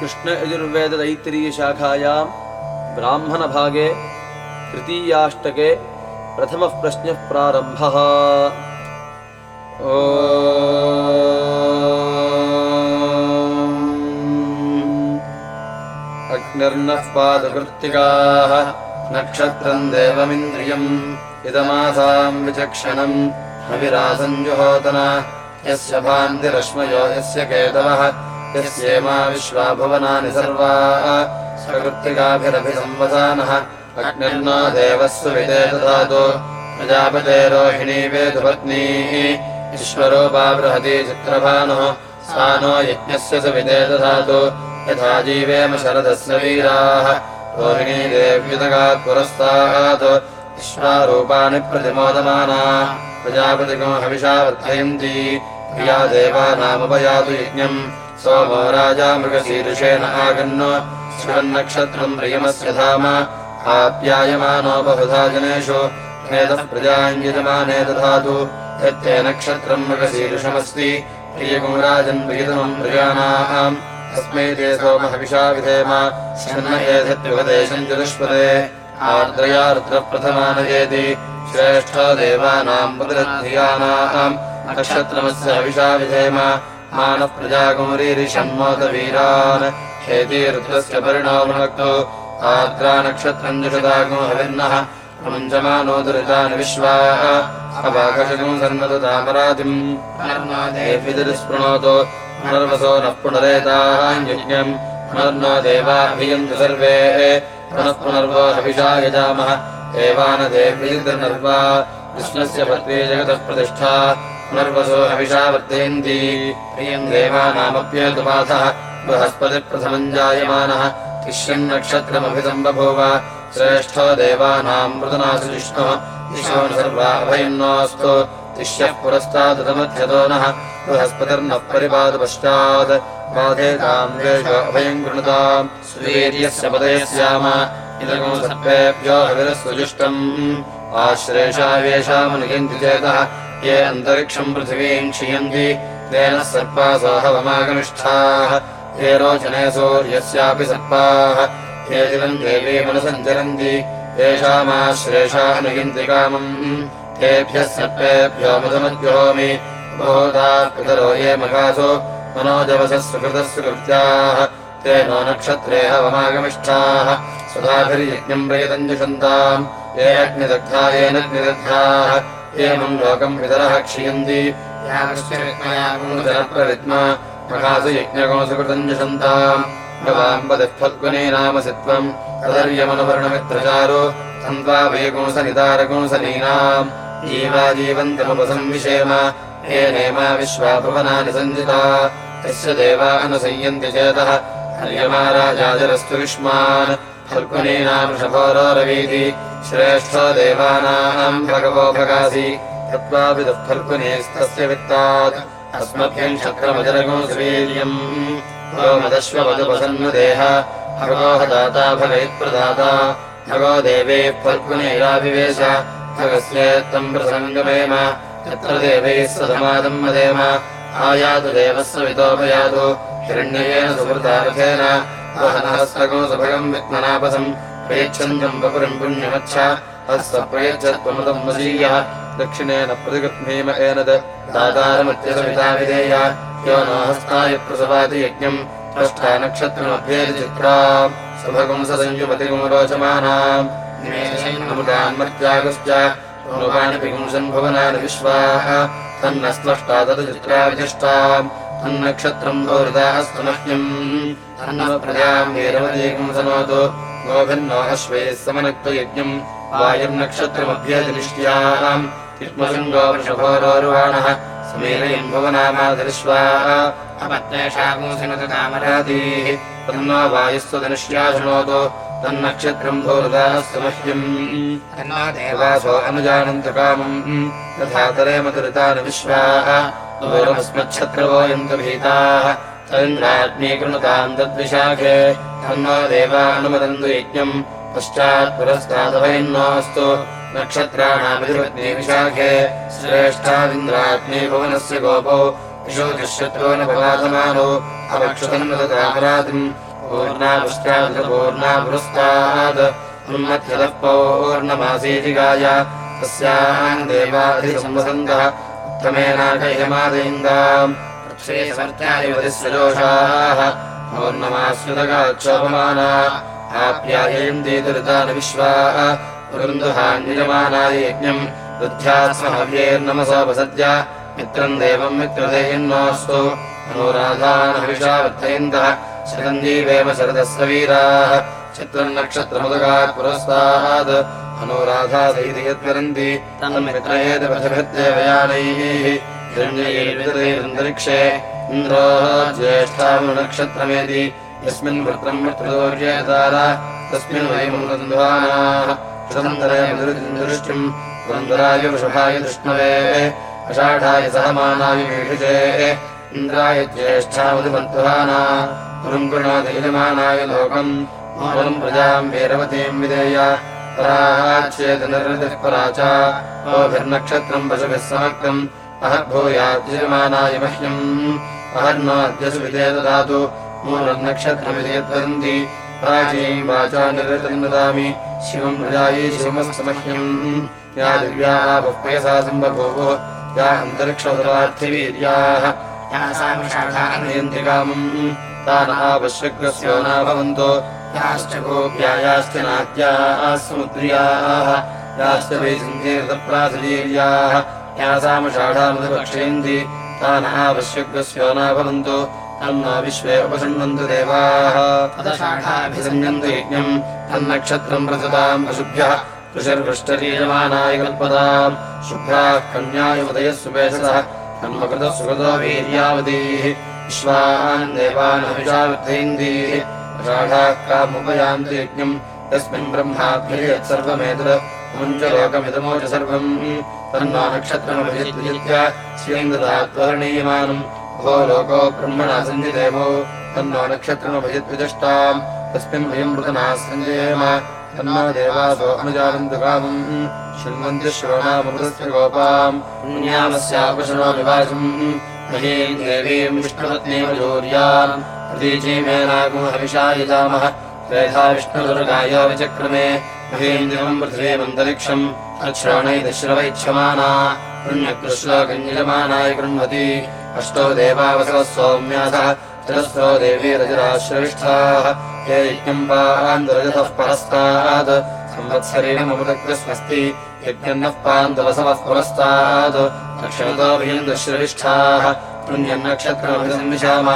कृष्णयजुर्वेददैत्तिरीयशाखायाम् ब्राह्मणभागे तृतीयाष्टके प्रथमः प्रश्नः प्रारम्भः। अग्निर्नः पादकृत्तिकाः नक्षत्रम् देवमिन्द्रियम् इदमासाम् विचक्षणम् अविरासञ्जुहोतन यस्य भान्तिरश्मयो यस्य केतवः यस्येमा विश्वा भुवनानि सर्वा। सकृत्तिकाभिरभिसंवसानः। अग्निर्नो देवस्व विदे ददातु प्रजापते रोहिणी वेदपत्नीः। ईश्वरोपा बृहती चित्रभानुः। सा नो यज्ञस्य स विदे दधातु। यथा जीवेम शरदस्य वीराः। रोहिणी देव्युतगात् पुरस्तात्। विश्वारूपाणि प्रतिमोदमाना। प्रजापतिको हविषा वर्धयन्ती प्रिया देवानामुपयातु यज्ञम् सोमो राजा मृगशीर्षेण आगन् शिवन्नक्षत्रम् प्रियमस्य धाम। आप्यायमानो बहुधा जनेषु। एतः प्रजाञ्यजमाने दधातु। यत्ते नक्षत्रम् मृगशीर्षमस्ति। प्रियगुम् राजन् प्रियतमम् प्रियाणाम् तस्मै ते सोमहविषा विधेम। शन्न एतद्युपदेशम् चतुष्पदे। आर्द्रया रुद्रप्रथमानयेति श्रेष्ठो देवानाम् पुत्रधियानाम् नक्षत्रमस्य हविषा विधेम। मानः आद्रा दुरितानि विश्वाः। देविदुस्पृणोतो पुनर्वसो नः पुनरेताञ्यज्ञम् पुनर्नो देवाभियन्तु सर्वे। पुनः पुनर्वो हविषा यजामः देवानदेव्यर्वा कृष्णस्य पत्नी जगतः प्रतिष्ठा पुनर्वसो हविषा वर्धयन्ती प्रियम् देवानामप्येतुपाथः बृहस्पतिप्रथमम् जायमानः तिष्यन्नक्षत्रमभिसम्बभूव श्रेष्ठो देवानाम् मृदनासु जिष्णुः दिशो न सर्वा अभयन्नोऽस्तु तिष्यः पुरस्तादमध्यतो नः। बृहस्पतिर्नः परिपाद पश्चात् बाधेताम् वेषो अभयम् कृणुताम् सुवीर्यस्य पदयस्याम इदगो सर्पेभ्यो हविरस्वजुष्टम्। आश्रेषावेषामनुयन्ति चेतः ये अन्तरिक्षम् पृथिवीम् क्षियन्ति तेन सर्पासोऽहवमागमिष्ठाः ये रोचने सूर्यस्यापि सर्पाः। ये दिवम् देवीमनुसञ्चरन्ति येषामाश्रेषा अनुयन्ति कामम्। तेभ्यः सर्पेभ्यो मधुमद्योमि बोधा पितरो ये मकासो मनोजवसः सुकृतः सुकृत्याः ते नो नक्षत्रे हवमागमिष्ठाः। प्रयतम् जुषन्ताम् ये अग्निदग्धा येनग्निदग्धाः एवम् लोकम् पितरः क्षियन्ति। यज्ञकोसु कृतम् जुषन्ताम् भवाम्बदिः फल्गुनी नामसि त्वम् तदर्यमनुवर्णमित्रचारो तन्त्वा वैगुंसनितारगुंसनीनाम् जीवा जीवन्तमुपसंविषेम ये नेमा विश्वा भुवनानि सञ्जिता। यस्य देवा अनुसंयन्ति चेतः हर्यमा राजाजरस्तु युष्मान् फल्गुनीनाम् वृषभोरोरवीति श्रेष्ठो देवानाम् भगवो भगासि। तत्त्वापि दुःफल्गुनीस्तस्य वित्तात्। अस्मभ्यम् शक्रमजरगोऽवीर्यम् मदश्वमधुपसन्नुदेह भगवोह दाता भगैत्प्रदाता भगो देवे फल्गुनैराभिवेश भगस्येत्तम् प्रसङ्गमेम यत्र देवैः सदमादम् मदेम। आयातु देवस्य वितोपयातु। हिरण्ययेन सुहृतार्थेन वहनहस्तगो सुभगम् वित्मनापसम् प्रेच्छन्दम् वपुरम् पुण्यमच्छ हस्त प्रयच्छत्वमृतम् वशीयः दक्षिणेन प्रतिगृह्णीम एनद् दातारमत्यसविता विधेय। यो नो हस्ताय प्रसवाति यज्ञम् त्वष्टा नक्षत्रमभ्येति चित्रा सुभगुंससंयुमतिगुम् रोचमानाम् निमेषन्मर्त्यागश्च रूपाणि पिगुंसन् भुवनानि विश्वाः तन्न स्पष्टा तद् चित्रा विशिष्टाम् तन्नक्षत्रम् गोभिन्नो अश्वैः समनक्तयज्ञम् वायुर्नक्षत्रमभ्यतिनिष्ट्याम् युष्मशृङ्गो वृषभोरोरुवाणः समीरयम् भुवनामाधरिष्वाः अपत्नेषागुंसनतकामरातीः तन्नो वायुस्व धनुष्या शृणोतु तन्नक्षत्रम् भूरुदास्तु मह्यम् देवासो अनुजानन्तु कामम् तथा दुरितानि विश्वाः दूरमस्मच्छत्रवो यन्तु भीताः तदिन्द्राज्ञी कृणुताम् तद्विशाखे तन्नो देवानुमदन्तु यज्ञम् पश्चात् पुरस्तादभयन्नोऽस्तु नक्षत्राणामिधिपत्नी विशाखे। श्रेष्ठादिन्द्राग्ने भुवनस्य गोपौ विशोतिष्यत्वोऽनुपवादमानो अपक्षुतन्मतदापरातिम् पूर्णापुष्टादपूर्णापुरस्तात् उन्मत्यतः पौर्णमासीति गाय तस्याम् देवाधिसंवसन्तः उत्तमेनाकयमादयिन्दाम् समर्थायुवतिस्वजोषाः पौर्णमास्युतगाक्षोपमाना आप्याययन्ति दुरितानि विश्वाः वृन्दुहान्यजमानाय यज्ञम् वृद्ध्यात्महव्यैर्नमसोपसद्य मित्रम् देवम् मित्रदेयन्नोऽस्तु अनुराधानहविषावर्धयन्तः शरन्दीवेव शरदस्य वीराः चित्रम् नक्षत्रमुदगात् पुरस्तात् अनुराधासैति यद्वरन्ति तन्मित्रयेत पथभिर्देवयानैः हिरण्यैर्वितरैरन्तरिक्षे इन्द्रो ज्येष्ठामनक्षत्रमेति यस्मिन् वृत्रम् मित्रदोर्येतार तस्मिन् वयमुन्द्वानाः कृतन्दरयमदृष्टिम् पुरन्दराय वृषभाय दृष्णवे अषाढाय सहमानाय मीषिषे इन्द्राय कृणोदयजमानाय लोकम्। प्रजाम् वीरवतीम् विधेय। पराच्छेदनिर्वृतिः परा च गोभिर्नक्षत्रम् पशुभिः समक्तम् अहर्भूयाद्यजमानाय मह्यम्। अहर्नोऽद्य सुविधे ददातु। मूलन्नक्षत्रमिति यद्वदन्ति प्राचीम् वाचा निरृतम् ददामि। शिवम् प्रजायै शिवमस्तमह्यम् या दिव्या बह्वयसा सम्बभूवुः या अन्तरिक्षोदरार्थिवीर्याः। यासामिषाढानयन्ति कामम्। तान् आवश्यकस्यो न भवन्तो याश्च गोप्यायाश्च नाद्याः समुद्र्याः। याश्च वैसन्तीर्थप्रासलीर्याः यासामषाढामुदपक्षयन्ति तान् आवश्यकस्यो न भवन्तो। तन्नो विश्वे उपशृण्वन्तु देवाः। तदशाखाभिसञ्जन्तु यज्ञम्। तन्नक्षत्रम् प्रसताम् अशुभ्यः ऋषिर्वृष्टरीयमानाय कल्पताम्। शुभ्राः कन्याय उदयः सुपेशसः कर्मकृतः सुकृतो वीर्यावतीः। विश्वान् देवान् हविषावर्धयन्तीः षाढाः कामुपयान्तु यज्ञम्। यस्मिन् ब्रह्माभ्ययत् सर्वमेतत् मुञ्चलोकमिदमोच सर्वम् तन्नो नक्षत्रमभिजित्य श्रीन्ददात्वर्णीयमानम् भो लोको ब्रह्मणा सञ्जिदेवो तन्नो नक्षत्रमभिजिद्विजष्टाम्। तस्मिन् वयम् मृतनाः सञ्जयेम तन्नो देवासो अनुजानन्तु कामम् शृण्वन्ति श्रोणामृतस्य गोपाम्। पुण्यामस्यापशनो विभाषम् महीम् देवीम् विष्णुपत्नीव जोर्याम् त्रेधा विष्णुदुर्गायो विचक्रमे अश्रवणैदश्रवैच्छमाना पुण्यकृश्लोकञ्जमानाय गृह्णति अष्टो देवावसवः सौम्यासः चरस्रो देवी हे यज्ञम् पान्दरजतः परस्तात् संवत्सरेणमृतकृस्वस्ति यज्ञन्नः पान्दवसवः पुरस्तात् दक्षिणतो भिन्दश्रेष्ठाः पुण्यन्नक्षत्रमभिसंविशाम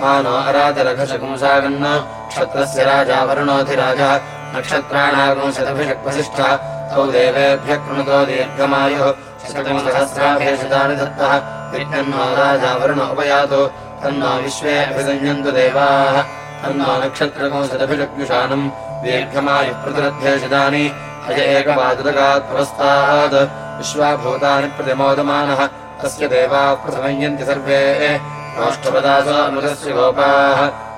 मानो अरातिरघशकुंसागन्न क्षत्रस्य राजा वरुणोऽधिराजः। नक्षत्राणागुंशतभिषक्वसिष्ठः तौ देवेभ्यः कृणुतो दीर्घमायुः। शतकमसहस्राभेषदानि दत्तः यज्ञन्नो राजा वरुण उपयातु तन्नो विश्वे अभिसंयन्तु देवाः। तन्नो नक्षत्रकंशतभिषक्युषानम् दीर्घमायुः प्रतिरध्येषदानि अय एकवादुदगात् पुरस्तात्। विश्वाभूतानि प्रतिमोदमानः। तस्य देवाः सर्वे। नोष्ठपदासो अमृतस्य गोपाः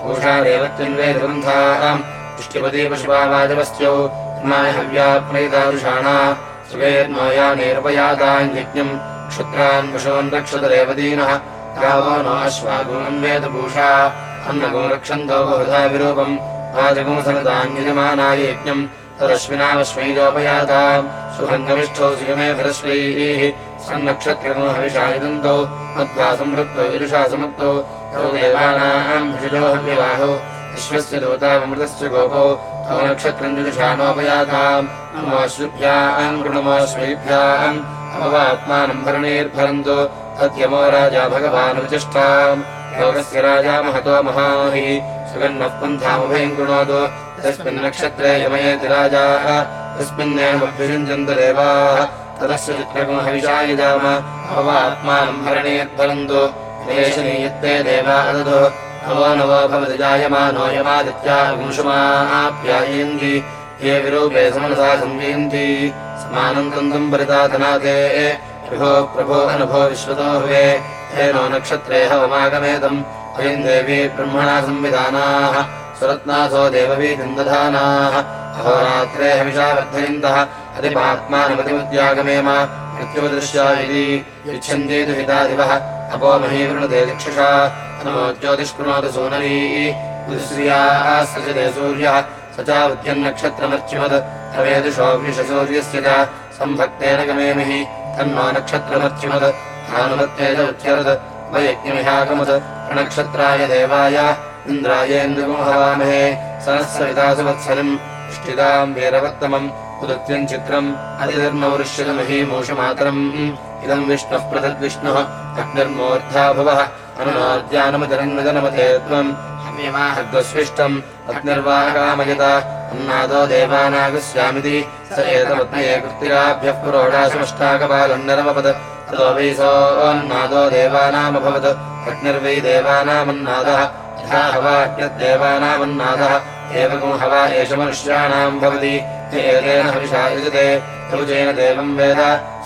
पूषा देवत्यन्वेदग्रन्थाम् पुष्टिपदी पशुपावाजवस्त्यौ इमाय हव्याप्नैतादृशाणा सुवेर्नोया निर्वयाताम् यज्ञम् क्षुत्रान् पशून् रक्षत रेवदीनः गावो नो अश्वागुणम् वेदभूषा। अन्नगो रक्षन्तो बहुधा विरूपम्। राजगुंसरतान्यजमानाय यज्ञम् तदश्विनावश्वैजोपयाताम् सुभङ्गमिष्ठौ सुगमे भरश्वैः सन्नक्षत्रगो हविषायुदन्तौ मद्वा संवृत्तौ। इरुषा समुक्तौ तौ देवानाम् विश्वस्य दूतामृतस्य गोपौ तौ कृणमोऽश्वैभ्याम् अमवात्मानम् भरणीर्भरन्तु तद्यमो राजा राजा महतो महाहि सुगन्नः पन्थामुभयम् कृणोतु। तस्मिन् नक्षत्रे यमयेति राजाः तस्मिन्नेवभ्युषिञ्चन्तु देवाः। तदस्य चित्रगुणहविषायजाम अवात्मानम् भरणीर्भरन्तु। देशनीयत्ते देवा ददो नवो नवो भवति विंशुमाप्यायन्ति ये विरूपे समनसा संवीयन्ति समानन्तम् परितातनाते। विभो प्रभो अनुभो विश्वतो हुवे तेनो नक्षत्रे हवमागमेदम् अयम् देवी ब्रह्मणा संविधानाः। सुरत्नासो देववीतिम् अहोरात्रे हविषा अधिपात्मानमतिमुद्यागमेम मृत्युपदृश्या इति यच्छन्ति दुहिता अपो महीवृणुते दिक्षुषा नमो ज्योतिष्कृणोति सूनरी। दुश्रियाः सृजते सूर्यः। स च उद्यन्नक्षत्रमर्च्युवत् अवेदुषोऽग्निशसूर्यस्य च। सम्भक्तेन गमेमिहि तन्नो नक्षत्रमर्च्युवत् भानुमत्तेज उच्यरत् वयज्ञमिहागमत्। प्रणक्षत्राय देवाय। इन्द्रायेन्द्रगुं हवामहे सहस्रविदासवत्सलम् इष्टिताम् वीरवत्तमम् उदत्यम् चित्रम् अतिधर्मवृष्यतमहीमूषमातरम् इदम् विष्णुः पृथग्विष्णुः अग्निर्मूर्धा भुवः त्वम् हव्यमाहद्वस्विष्टम् अग्निर्वाहकामयत अन्नादो देवानागस्यामिति स एतमग्नये कृत्तिराभ्यः पुरोडासमष्टाकपालन्नरमपद ततो वै सोऽन्नादो देवानामभवत् अग्निर्वै देवानामन्नादः यथा हवाग्निर्देवानामन्नादः एवगुं हवा एष मनुष्याणाम् भवति एतेन हविषा युजते कवचेन देवम् वेद।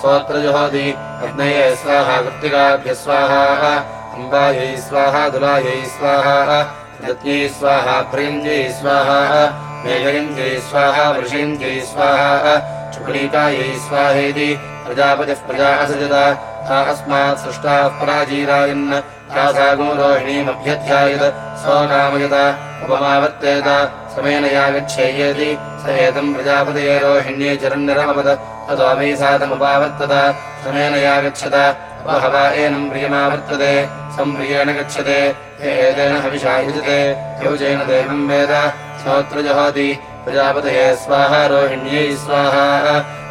सोऽत्र जुहोति अग्नये स्वाहा कृत्तिकाभ्यः स्वाहा। अम्बायै स्वाहा दुलायै स्वाहा। दत्यै स्वाहा प्रियञ्जै स्वाहा। मेघयन्त्यै स्वाहा वृषयन्त्यै स्वाहा। चुक्लीकायै स्वाहेति। प्रजापतिः प्रजा अस्मात् सृष्टाः पराजीरायन् तासागो रोहिणीमभ्यध्यायत स्वकामयत उपमावर्तेत समेन यागच्छेयेति स एतम् प्रजापतये रोहिण्ये ततो वै सातमुपावर्तत समेन यागच्छत अपहवा एनम् प्रियमावर्तते सम्प्रियेण गच्छते एतेन हविषा युजते योजेन देवम् वेद श्रोत्र जहोति प्रजापतये स्वाहा रोहिण्यै स्वाहा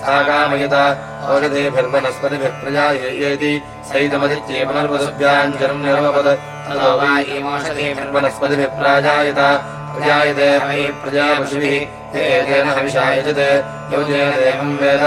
सा कामयत औषधेभिर्वनस्पतिभिः प्रजायेति सैतमदित्ये पुनर्वसुभ्याञ्जरम् ततो वा इमोषधेभिर्वनस्पतिभिः प्राजायत प्रजायते हवै प्रजापशुभिः। एतेन हविषा यजते योजेन देवम् वेद।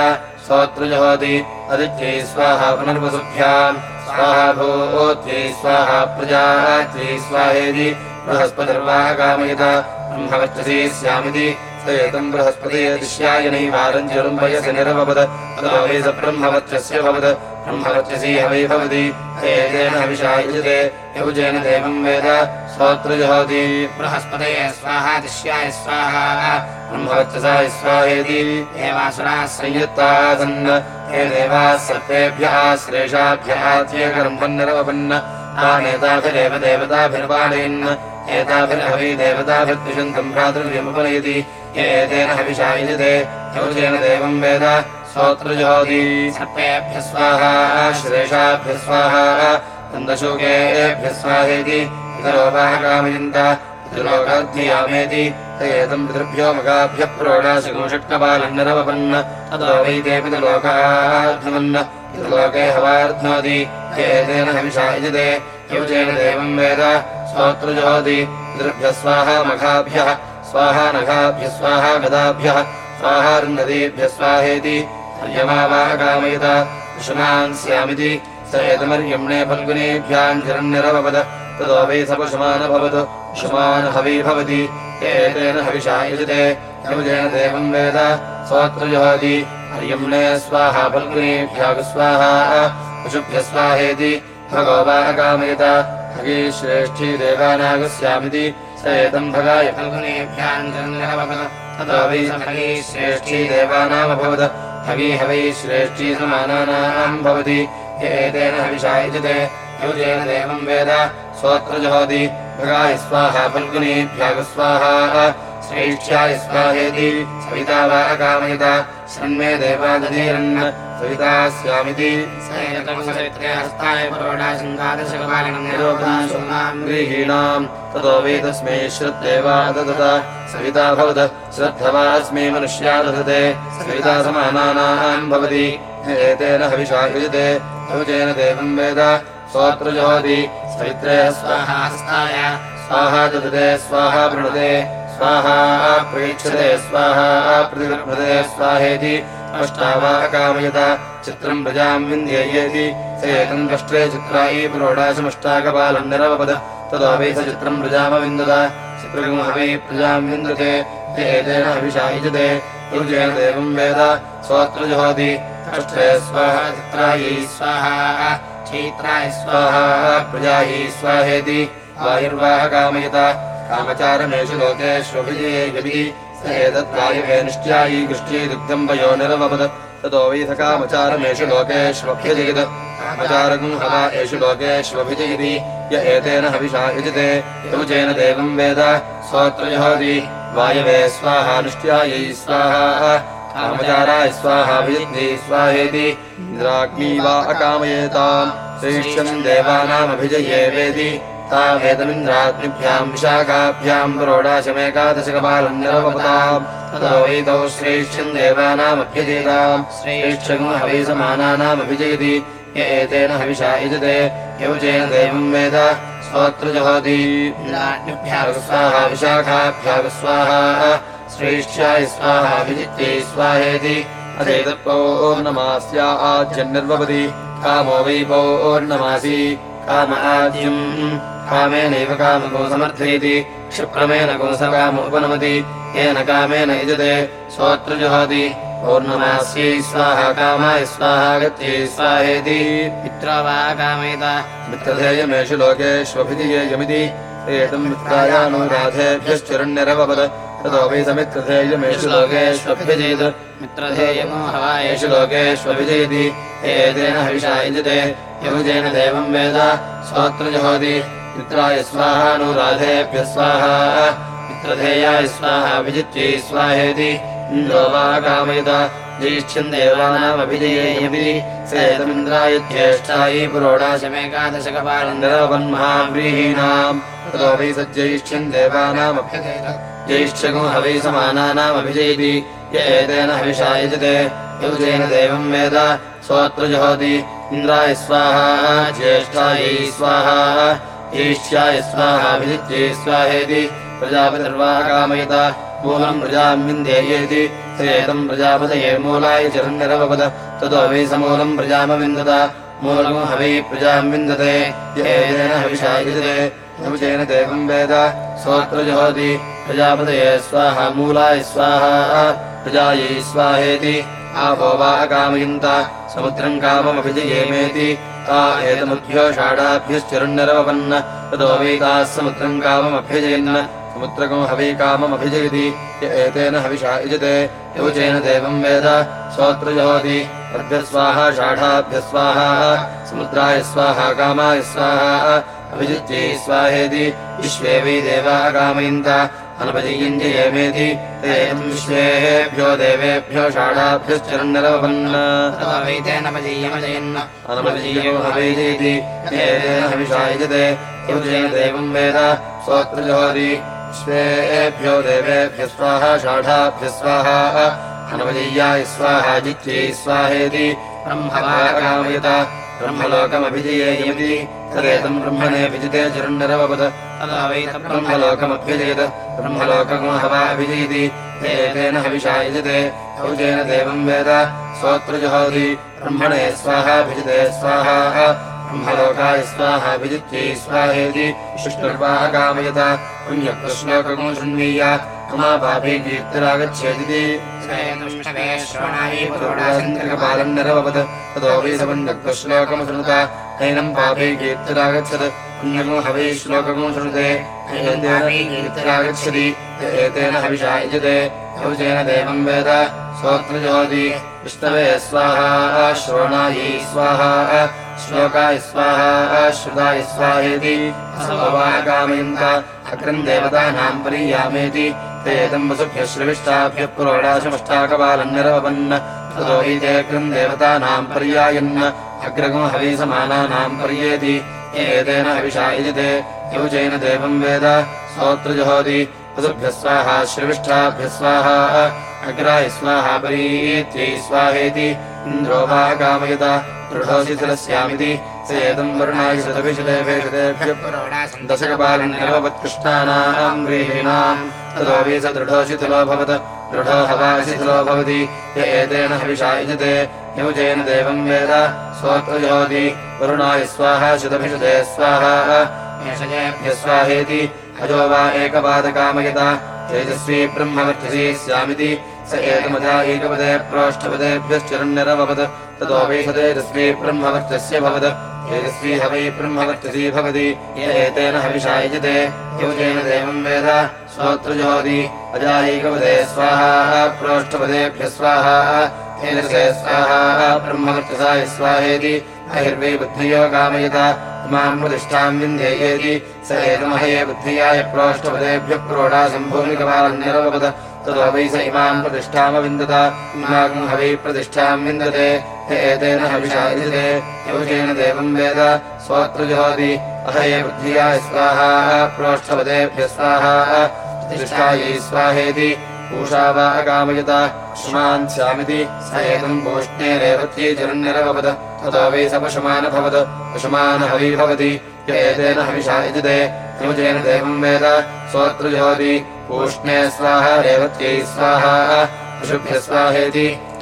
सोऽत्रजहोति। अदित्यै स्वाहा पुनर्वसुभ्याम्। स्वाहा भूत्यै स्वाहा प्रजात्यै स्वाहेति। बृहस्पतिर्वाह कामयत ब्रह्मवर्चसी स्यामिति। स एतम् बृहस्पतियदिश्यायनैवारञ्जरुम् वयसि निरवपद ततो वै स ब्रह्मवर्चस्य भवत् ब्रह्मवर्चसी हवै भवति। एतेन हविषा युजते। यौजेन देवम् वेद। सोऽत्रजहोति बृहस्पतये स्वाहा दिश्याय स्वाहा। ब्रह्मवर्चसाय स्वाहेति। देवासुराः संयुक्तासन् हे देवाः सर्पेभ्यः श्रेषाभ्यः त्येकर्मन्निरवपन्न तानेताभिरेव देवताभिर्वाणयन् एताभिर्हवै देवताभिर्द्विषन्तम् भ्रातृव्यमुपनयति ये एतेन हविषा युजते यौजेन देवम् वेद सोऽत्रजहोति सर्पेभ्यः स्वाहा श्रेषाभ्यः स्वाहा नन्दशोकेभ्यः स्वाहेति पितरोपाः कामयन्त पितृलोकाध्ययामेति स एतम् पितृभ्यो मगाभ्यः प्रोडाशिकुंषट्कपालन्नरवपन्न ततो वै ते पितृलोकाध्वमन्न पितृलोके हवार्ध्नोति एतेन हविषा युजते यौजेन देवम् वेद सोऽत्रजहोति पितृभ्यः स्वाहा मघाभ्यः स्वाहा नघाभ्यः स्वाहा गदाभ्यः स्वाहार्नदीभ्यः स्वाहेति। अर्यमावाहकामयत पशुमान् स्यामिति। स एतमर्यम्णे फल्गुनेभ्याञ्जरन्निरवपद ततो वै स पशुमानभवत् पशुमान् हवै भवति। एतेन हविषा युजते। यौजेन देवम् वेद। सोऽत्रजहोति अर्यम्णे स्वाहा फल्गुनेभ्यः स्वाहा। पशुभ्यः स्वाहेति। भगो वा अकामयत श्रेष्ठी देवानागस्यामिति। स स एतम् भगाय श्रेष्ठी देवानामभवत् हवी हवै श्रेष्ठी समानानाम् भवति। देवम् वेद। स्वोत्र जहोति भगाय स्वाहा फल्गुनेभ्यः स्वाहा श्रेष्ठ्याय स्वाहेति सविता वा अकामयत शृण्मे देवादधीरन् सविता स्यामिति गृहीणाम् ततो वेदस्मै श्रुत्येवा ददत सविता भवत श्रद्धवास्मै मनुष्या दधते सविता समानानाम् भवति। एतेन हविषा युजते युजेन देवम् वेद। स्वोत्र जहोति सवित्रे स्वाहा स्वाहा ददते स्वाहा प्रणुते स्वाहा प्रेक्षते स्वाहा प्रतिगृभते स्वाहेति। अष्टावाकामयत चित्रम् प्रजाम् विन्ध्ययेति स एकम् कष्टे चित्रायी पुरोडाशमष्टाकपालम् निरवपद। ततो स चित्रम् प्रजामविन्दत चित्रकम् हवै प्रजाम् विन्दते। एतेन अभिषायुजते युजेन देवम् वेद। स्वोत्र जुहोति कष्टे स्वाहा, चित्रायै स्वाहा, चैत्राय स्वाहा, प्रजायै स्वाहेति। वायुर्वाहकामयत। कामचारमेषु लोकेष्वभिजये स एतद्वायुवे निष्ट्यायी कृष्ट्यै दुग्धम् वयो निरवपद ततो वै लोकेष्वभ्यजयत् कामचारकम् हवा एषु लोकेष्वभिजयति य एतेन हविषा युजते। युजेन देवम् वेद। स्वत्रयहोति वायवे स्वाहा निष्ट्यायै स्वाहा। कामचाराय स्वाहाभिजित्यै स्वाहेति। इन्द्राग्नी वा अकामयेताम्। श्रेष्ठम् देवानामभिजये वेदि। तावेदमिन्द्राग्निभ्याम् विशाखाभ्याम् पुरोडाशमेकादशकपालम् निरवपताम् ततो वैतौ श्रेष्ठम् देवानामभ्यजेताम् श्रेष्ठम् हवै समानानामभिजयति य एतेन हविषा युजते। यौजेन देवम् वेद। स्वोत्र जहोति स्वाहा विशाखाभ्याः स्वाहा श्रेष्ठ्याय स्वाहाभिजित्यै स्वाहेति। अथेतत्पौर्णमास्या आज्यन्निर्वपति कामो वै पौर्णमासी काम आद्यम् कामेनैव कामको समर्थयति क्षिप्रमेण कोसकाम उपनमति येन कामेन युजते स्वोत्र जुहोति पौर्णमास्यै स्वाहा कामाय स्वाहा गत्यै स्वाहेति। मित्रो वा कामयत मित्रधेयमेषु लोकेष्वभिधियेयमिति। एतम् मित्रायानुराधेभ्यश्चिरण्यरवपद ततो वै समित्रधेयमेषु लोकेष्वभ्यजेत मित्रधेयमो हवायेषु येषु लोकेष्वभिजयति एतेन हविषा युजते। यमुजेन देवम् वेद। स्वोत्र जहोति मित्राय स्वाहानुराधेभ्यः स्वाहा। मित्रधेयाय स्वाहा विजित्यै स्वाहेति। इन्द्रो वा कामयत ज्येष्ठ्यम् देवानामभिजयेयमिति सेतमिन्द्राय ज्येष्ठायै पुरोडाशमेकादशकपालम् निरवन्महाव्रीहीणाम् ततो वै स ज्येष्ठ्यम् देवानामभ्यजेत ज्येष्ठ्यगो हवै समानानामभिजयति। य एतेन हविषा यजते। युजेन देवम् वेद। स्वोत्र जहोति। इन्द्राय स्वाहा ज्येष्ठायै स्वाहा ज्येष्ठ्याय स्वाहाभिजित्यै स्वाहेति प्रजापतिर्वा कामयत मूलम् प्रजाम् विन्ध्येयेति स प्रजापतये मूलाय चिरन्निरवपद ततो वै समूलम् प्रजामविन्दत मूलम् हवै प्रजाम् विन्दते य एतेन हविषा युजते देवम् वेद स्वोत्र जहोति प्रजापतये स्वाहा मूलाय स्वाहा प्रजायै स्वाहेति आपो वा अकामयन्त समुद्रम् काममभिजयेमेति ता एतमुभ्यो षाडाभ्यश्चिरन्निरवपन्न ततो वै ताः समुद्रम् काममभ्यजयन् समुद्रको हवै य एतेन हविषा युजते। युजेन देवम् वेद। स्वोत्रजहोति अभ्यस्वाहा षाढाभ्यस्वाहा। समुद्राय स्वाहा कामाय स्वाहा। अभिजित्यै स्वाहेति। विश्वे वै देवा कामयन्त। अनपजयञ्जयेमेति विश्वेभ्यो देवेभ्यो युजेन देवम् वेद स्वोत्र जहोति विश्वेभ्यो देवेभ्यः स्वाहा षाढाभ्यः स्वाहा अनपजीयाय स्वाहा जित्यै स्वाहेति ब्रह्मवाकामयत ब्रह्मलोकमभिजयेयमिति तदेतम् ब्रह्मणे विजिते चिरन्निरवपद ततो वैत ब्रह्मलोकमभ्यजयत ब्रह्मलोकगो हवा अभिजयति एतेन हविषा यजते। औजेन देवम् वेद। स्वोत्र जहोति ब्रह्मणे स्वाहाभिजिते स्वाहा। ब्रह्मलोकाय स्वाहाभिजित्यै स्वाहेति। विष्णुर्वाह कामयत। पुण्यप्रश्लोकगो शृण्वीय ममा पापे कीर्तिरागच्छेदिति। पालम् निरवपद ततो वै समन्यप्रश्लोकमशृणुत नैनम् पापे कीर्तिरागच्छत्। पुण्यमो हवै श्लोकमो शृणुते। गच्छति एतेन हविषा युजते। यौजेन देवं वेद। सोत्रजोति विष्णवे स्वाहा श्रोणायै स्वाहा श्लोकाय स्वाहा श्रुताय स्वाहेति। कामयन्त अग्रम् देवतानां परियामेति ते एतम् वसुभ्यः श्रविष्टाभ्यः पुरोडाशमष्टाकपालम् निरवपन् ततो हि ते अग्रम् देवतानाम् पर्यायन्। हवीसमानानाम् पर्येति। एतेन हविषा यजते यौचेन देवम् वेद। स्तोत्रजहोति वसुभ्यः स्वाहा श्रविष्ठाभ्यः स्वाहा। अग्राय स्वाहा परीत्यै स्वाहेति। इन्द्रो वा कामयत दृढोऽसि तिरस्यामिति स एतम् वर्णाय शतभिषदेभेषदेभ्यः दशकपालन्यवत्कृष्णानाम् व्रीहीणाम् ततो वि स दृढोऽसि तुलोऽभवत् दृढो भवति य एतेन वेद वरुणाय स्वाहा स्वाहेति अजो वा तेजस्वी ब्रह्मवर्चसी स्यामिति स एतमजा एकपदे प्रोष्ठपदेभ्यश्चिरन्निरवपत् ततो ब्रह्मवर्चस्य भवत् तेजस्वी हवै ब्रह्मवर्चसी भवति एतेन हविषा यजते यौजेन देवम् वेद श्रोत्रजोति अजा एकपदे स्वाहा प्रोष्ठपदेभ्यः स्वाहा तेजसे स्वाहा ब्रह्मवर्चसाय स्वाहेति अहिर्वै बुद्धियो कामयत इमाम् प्रतिष्ठाम् विन्ध्येयेति स एतमहये बुद्धियाय प्रोष्ठपदेभ्यः प्रोढासम्भूमिकपालम् निरवपद ततो वै स इमाम् प्रतिष्ठामविन्दत इमाकम् हवै प्रतिष्ठाम् विन्दते एतेन हविषायते यौजेन देवम् वेद। स्वोत्रजहोति अहये बुद्धियाय स्वाहा। प्रोष्ठपदेभ्यः स्वाहा प्रतिष्ठायै स्वाहेति। पूषा वा अकामयत। शुमान् स्यामिति। स एतम् पूष्णे रेवत्यै जरन्निरवपद ततो वै स भवति एतेन हविषा देवम् वेद। स्वोत्रजहोति पूष्णे स्वाहा। रेवत्यै स्वाहा। पशुभ्यः स्वाहेति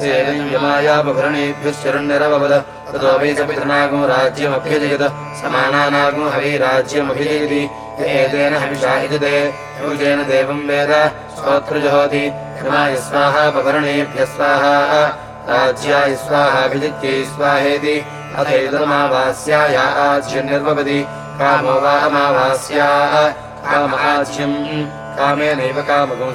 सेवम् यमायापभरणेभ्यश्चरन्निरवपद ततो वै स पितृनागो राज्यमभ्यजयत समानानागो हवै राज्यमभिजयति य एतेन हविषा यजते यौजेन देवम् वेद स्तोत्रजहोति। यमाय स्वाहा पभरणेभ्यः स्वाहा राज्याय स्वाहाभिजित्यै स्वाहेति। अथैतमावास्याय आज्यन्निर्वपति कामो वा अमावास्याः काम आज्यम् कामेनैव कामगुं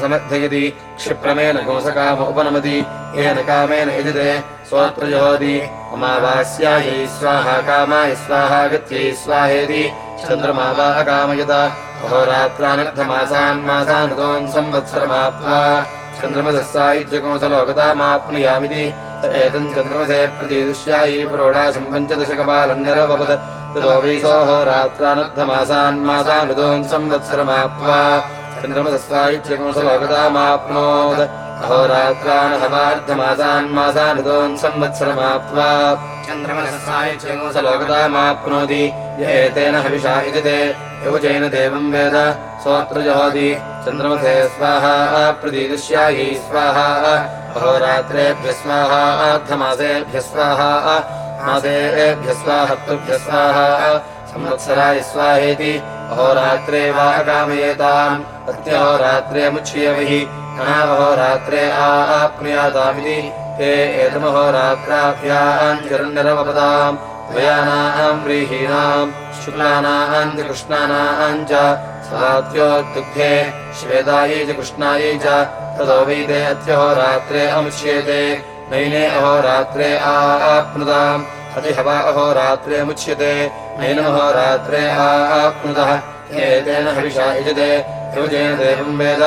क्षिप्रमेण गुंसकाम उपनमति, येन कामेन यजते स्वोत्रजहोति अमावास्यायै स्वाहा कामाय स्वाहा गत्यै स्वाहेति चन्द्रमा वा अकामयत। अहोरात्रानर्थमासान् मासान् ऋतोन् संवत्सरमाप्त्वा चन्द्रमसः सायुज्यकोसलोकतामाप्नुयामिति एतम् चन्द्रमसे निरवपत् ततो चन्द्रमसः सायुज्यकोसलोकतामाप्नोत् अहोरात्रानहवार्धमासान् मासान् ऋतोन् संवत्सरमाप्त्वा चन्द्रमसलोकतामाप्नोति य एतेन हविषा इति यौजेन देवम् वेद। सोत्रजहोति चन्द्रमसे स्वाहा प्रतीदुष्यायै स्वाहा। अहोरात्रेभ्यः स्वाहा। अर्धमासेभ्यः स्वाहा। मासेभ्यः स्वाहत्वभ्यः स्वाहा संवत्सराय स्वाहेति अहोरात्रे वा अकामयेताम्। अत्यहोरात्रे मुच्येमहि अनावहोरात्रे आप्नुयातामिति। ते एतमहोरात्राभ्याम् चरन्निरवपदाम् द्वयानाम् व्रीहीणाम्। शुक्लानाम् च कृष्णानाम् च। स्वात्योद्दुग्धे श्वेतायै च कृष्णायै च। ततो वैते अत्यहोरात्रे अमुच्येते। नैने अहोरात्रे आप्नुताम्। अतिहवा अहोरात्रे मुच्यते नैनमहोरात्रे आप्नुतः। एतेन हविषा यजते। युजेन देवम् वेद।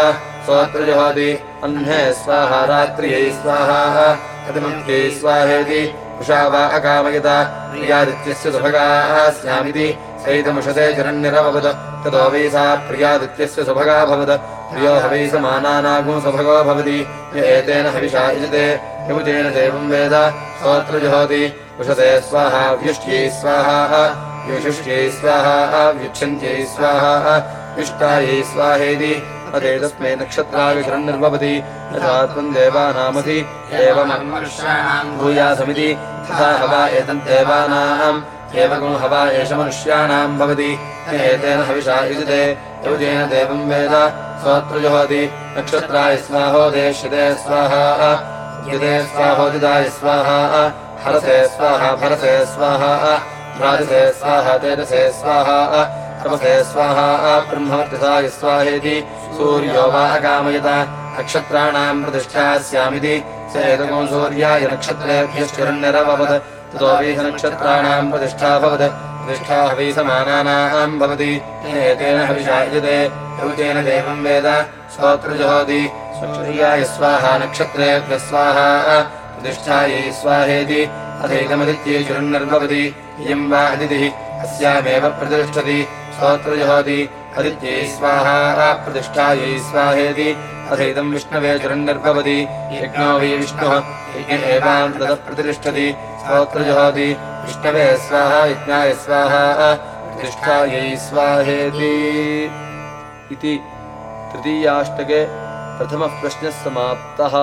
सोत्रजहोति अह्ने स्वाहा रात्र्यै स्वाहा। स्वाहेति। उषा वा अकामयत। प्रियादित्यस्य सुभगाः स्यामिति। सैतमुषते चरन्निरवपद ततो वै सा प्रियादित्यस्य सुभगा भवद। प्रियो हवै समानानागो सुभगो भवति। य एतेन यजते। यमुजेन देवम् वेद। स्तोत्रजहोति उषते स्वाहा। व्युष्ट्यै स्वाहा विशिष्ट्यै स्वाहा व्युच्छन्त्यै स्वाहा स्वाहेति अते तस्मै नक्षत्राविशरन्निर्भवति यथा त्वम् देवानामसि भूयासमिति, तथा हवा हवा एष मनुष्याणाम् भवति एतेन हविषा युजते देवम् वेद स्वोत्रजुहोति नक्षत्राय स्वाहोदेश्यते स्वाहा स्वाहा स्वाहा स्वाहा। स्वाहा तेजसे स्वाहा तपसे स्वाहा ब्रह्मवर्तिसाय स्वाहेति। सूर्यो वा अकामयत नक्षत्राणाम् प्रतिष्ठाभवत् प्रतिष्ठा हवीसमानानाम् भवति। एतेन हविषा युजते। यौचेन देवम् वेद। सूर्याय स्वाहा नक्षत्रेभ्यः स्वाहा प्रतिष्ठायै स्वाहेति अथैतमदित्ये चिरन्निर्भवति इयम् वा अदितिः अस्यामेव प्रतिष्ठति। स्तोत्रजुहोति अदित्यै स्वाहा प्रतिष्ठायै स्वाहेति। अथैतम् विष्णवे चिरन्निर्भवति यज्ञो वै विष्णुः यज्ञ एवान्ततः प्रतिष्ठति। स्तोत्रजुहोति विष्णवे स्वाहा यज्ञाय स्वाहा प्रतिष्ठायै स्वाहेति। इति तृतीयाष्टके प्रथमः प्रश्नः समाप्तः